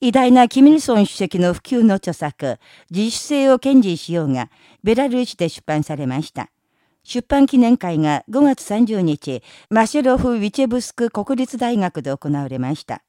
偉大なキミルソン主席の普及の著作、自主性を堅持しようが、ベラルーシで出版されました。出版記念会が5月30日、マシェロフ・ウィチェブスク国立大学で行われました。